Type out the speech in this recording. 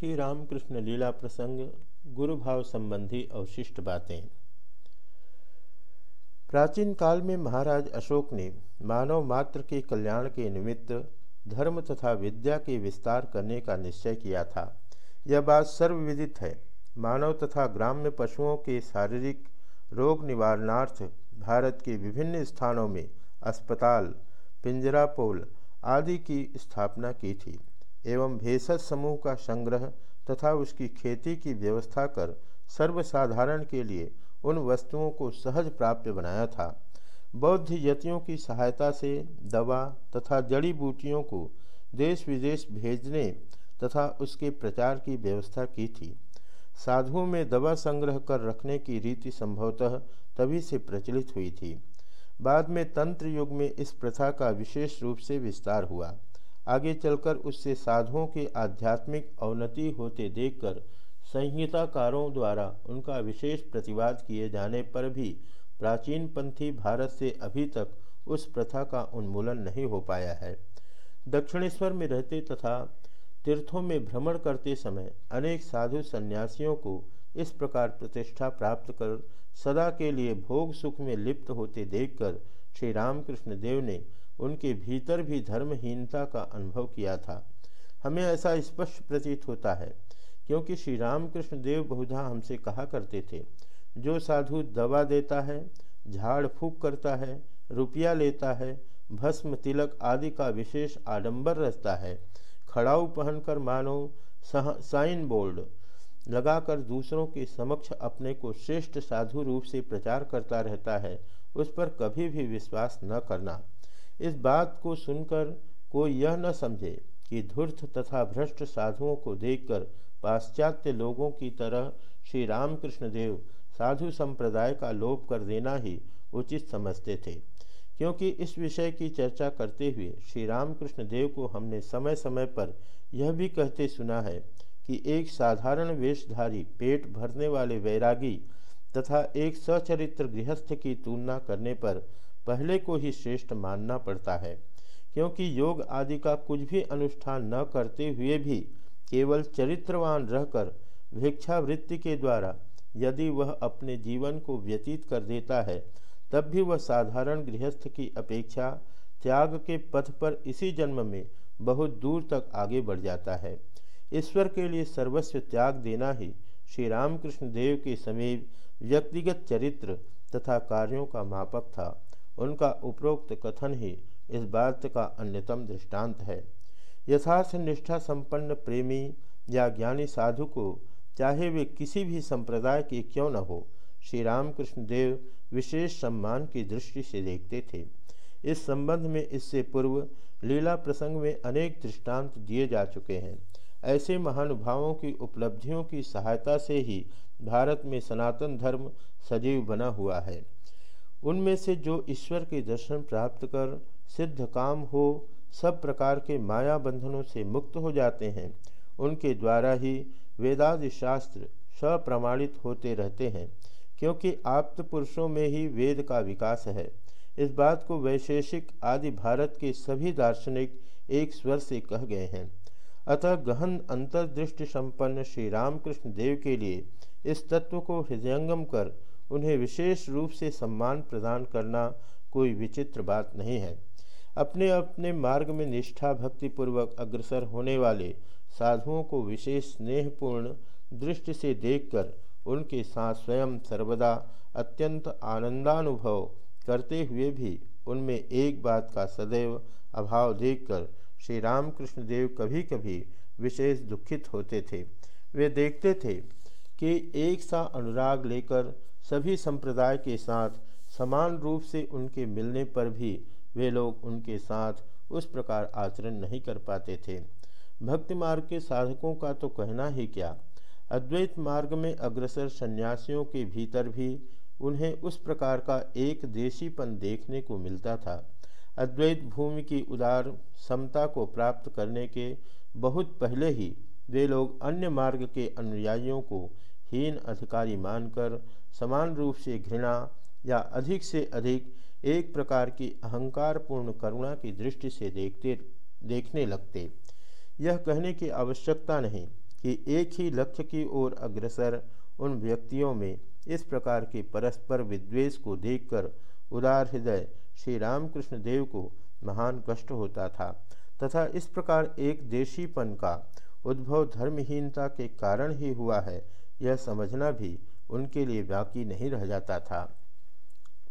श्री रामकृष्ण लीला प्रसंग गुरु भाव संबंधी अवशिष्ट बातें। प्राचीन काल में महाराज अशोक ने मानव मात्र के कल्याण के निमित्त धर्म तथा विद्या के विस्तार करने का निश्चय किया था। यह बात सर्वविदित है। मानव तथा ग्राम्य पशुओं के शारीरिक रोग निवारणार्थ भारत के विभिन्न स्थानों में अस्पताल पिंजरापोल आदि की स्थापना की थी। एवं भेषज समूह का संग्रह तथा उसकी खेती की व्यवस्था कर सर्वसाधारण के लिए उन वस्तुओं को सहज प्राप्त बनाया था। बौद्ध यतियों की सहायता से दवा तथा जड़ी बूटियों को देश विदेश भेजने तथा उसके प्रचार की व्यवस्था की थी। साधुओं में दवा संग्रह कर रखने की रीति संभवतः तभी से प्रचलित हुई थी। बाद में तंत्र युग में इस प्रथा का विशेष रूप से विस्तार हुआ। आगे चलकर उससे साधुओं की आध्यात्मिक अवनति होते देखकर संहिताकारों द्वारा उनका विशेष प्रतिवाद किए जाने पर भी प्राचीन पंथी भारत से अभी तक उस प्रथा का उन्मूलन नहीं हो पाया है। दक्षिणेश्वर में रहते तथा तीर्थों में भ्रमण करते समय अनेक साधु सन्यासियों को इस प्रकार प्रतिष्ठा प्राप्त कर सदा के लिए भोग सुख में लिप्त होते देखकर श्री रामकृष्ण देव ने उनके भीतर भी धर्महीनता का अनुभव किया था। हमें ऐसा स्पष्ट प्रतीत होता है, क्योंकि श्री रामकृष्ण देव बहुधा हमसे कहा करते थे, जो साधु दवा देता है, झाड़ फूक करता है, रुपया लेता है, भस्म, तिलक आदि का विशेष आडंबर रचता है, खड़ाऊ पहनकर मानो साइन बोर्ड लगाकर दूसरों के समक्ष अपने को श्रेष्ठ साधु रूप से प्रचार करता रहता है, उस पर कभी भी विश्वास न करना। इस बात को सुनकर कोई यह न समझे कि धूर्त तथा भ्रष्ट साधुओं को देखकर पाश्चात्य लोगों की तरह श्री रामकृष्ण देव साधु संप्रदाय का लोप कर देना ही उचित समझते थे। क्योंकि इस विषय की चर्चा करते हुए श्री रामकृष्ण देव को हमने समय समय पर यह भी कहते सुना है कि एक साधारण वेशधारी पेट भरने वाले वैरागी तथा एक सचरित्र गृहस्थ की तुलना करने पर पहले को ही श्रेष्ठ मानना पड़ता है, क्योंकि योग आदि का कुछ भी अनुष्ठान न करते हुए भी केवल चरित्रवान रहकर भिक्षावृत्ति के द्वारा यदि वह अपने जीवन को व्यतीत कर देता है, तब भी वह साधारण गृहस्थ की अपेक्षा त्याग के पथ पर इसी जन्म में बहुत दूर तक आगे बढ़ जाता है। ईश्वर के लिए सर्वस्व त्याग देना ही श्री रामकृष्ण देव के समीप व्यक्तिगत चरित्र तथा कार्यों का मापक था। उनका उपरोक्त कथन ही इस बात का अन्यतम दृष्टांत है। यथार्थ निष्ठा संपन्न प्रेमी या ज्ञानी साधु को चाहे वे किसी भी संप्रदाय के क्यों न हो श्री रामकृष्ण देव विशेष सम्मान की दृष्टि से देखते थे। इस संबंध में इससे पूर्व लीला प्रसंग में अनेक दृष्टांत दिए जा चुके हैं। ऐसे महानुभावों की उपलब्धियों की सहायता से ही भारत में सनातन धर्म सजीव बना हुआ है। उनमें से जो ईश्वर के दर्शन प्राप्त कर सिद्ध काम हो, सब प्रकार के माया बंधनों से मुक्त हो जाते हैं। उनके द्वारा ही वेदादि शास्त्र सप्रमाणित होते रहते हैं, क्योंकि आप्त पुरुषों में ही वेद का विकास है। इस बात को वैशेषिक आदि भारत के सभी दार्शनिक एक स्वर से कह गए हैं। अतः गहन अंतर्दृष्टि संपन्न श्री रामकृष्ण देव के लिए इस तत्व को हृदयंगम कर उन्हें विशेष रूप से सम्मान प्रदान करना कोई विचित्र बात नहीं है। अपने अपने मार्ग में निष्ठा भक्तिपूर्वक अग्रसर होने वाले साधुओं को विशेष स्नेहपूर्ण दृष्टि से देखकर उनके साथ स्वयं सर्वदा अत्यंत आनंदानुभव करते हुए भी उनमें एक बात का सदैव अभाव देखकर श्री रामकृष्ण देव कभी कभी विशेष दुखित होते थे। वे देखते थे कि एक सा अनुराग लेकर सभी संप्रदाय के साथ समान रूप से उनके मिलने पर भी वे लोग उनके साथ उस प्रकार आचरण नहीं कर पाते थे। भक्ति मार्ग के साधकों का तो कहना ही क्या? अद्वैत मार्ग में अग्रसर सन्यासियों के भीतर भी उन्हें उस प्रकार का एक देशीपन देखने को मिलता था। अद्वैत भूमि की उदार समता को प्राप्त करने के बहुत पहले ही वे लोग अन्य मार्ग के अनुयायियों को हीन अधिकारी मानकर समान रूप से घृणा या अधिक से अधिक एक प्रकार की अहंकारपूर्ण करुणा की दृष्टि से देखते, देखने लगते। यह कहने की आवश्यकता नहीं कि एक ही लक्ष्य की ओर अग्रसर उन व्यक्तियों में इस प्रकार के परस्पर विद्वेष को देखकर उदार हृदय श्री रामकृष्ण देव को महान कष्ट होता था, तथा इस प्रकार एक देशीपन का उद्भव धर्महीनता के कारण ही हुआ है यह समझना भी उनके लिए बाकी नहीं रह जाता था।